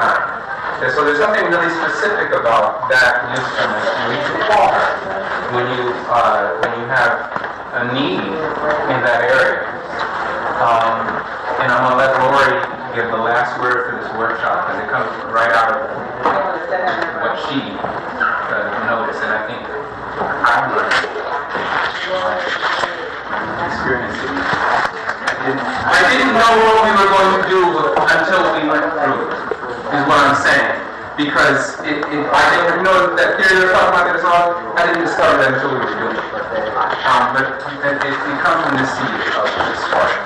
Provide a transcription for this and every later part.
time. And so there's something really specific about that instrument when you perform, when you, uh, when you have a need in that area. Um, and I'm going to let Lori give the last word for this workshop because it comes right out of what she uh, noticed. And I think I'm I didn't know what we were going to do until we went through it, is what I'm saying. Because it, it, I didn't know that theory they're talking about this all, I didn't discover that until we were doing it. Um, but it, it, it comes from the seed of this part.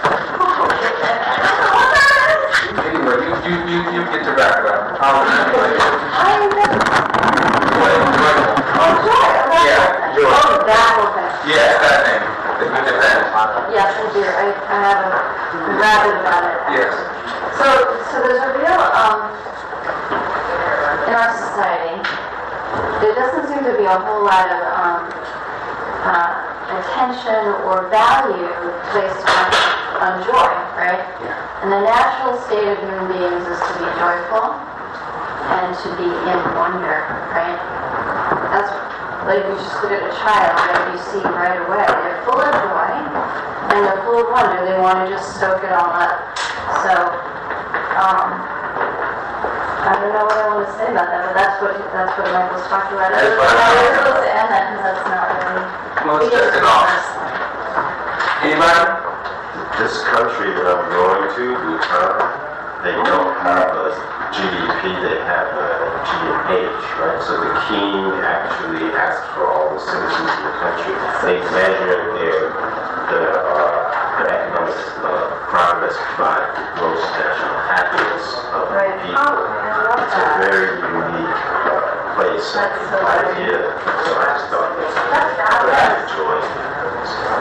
Anyway, you, you, you, you get to wrap it up. I'll Yeah, yours. Oh, that be. Yes, that thing. Yes, I do. I, I have a rabbit about it. Yes. So, so there's a real, um, in our society, there doesn't seem to be a whole lot of, um, uh, attention or value placed on, on joy, right? And the natural state of human beings is to be joyful and to be in wonder, right? That's like you just look at a child and you see right away. They're full of joy and they're full of wonder. They want to just soak it all up. So, um, I don't know what I want to say about that, but that's what that's what Michael's talking about. That's what I I'm was supposed to end that because that's not really. Well, we let's check it off. Anybody? This country that I'm going to, Bhutan, they don't have a GDP, they have a GNH, right? So the king actually asks for all the citizens in the country. They measure their, the, uh, the economic uh, progress by gross national happiness of Right. people. Oh, love It's a very unique uh, place and idea. So I just thought it was That's I fabulous. enjoyed it.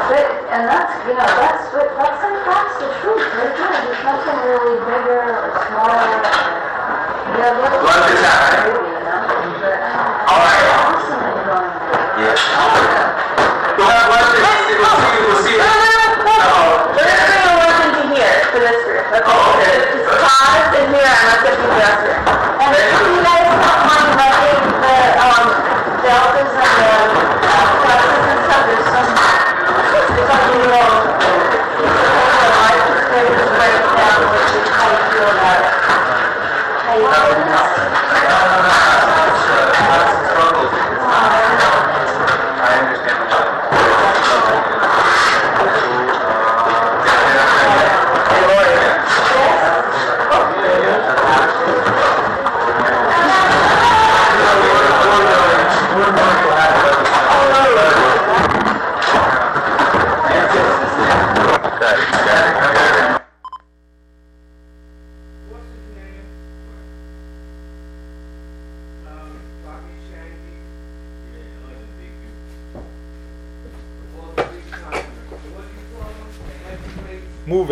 But, and that's, you know, that's what, that's sometimes the truth, right there. There's nothing really bigger or smaller. You know, Lunch is happening. you know? But, uh, All right. awesome that you're going there. Yes. We'll have lunch and we'll see, we'll see, we'll see. Uh-oh. We're just gonna work into here for this group. Okay. Oh, okay. All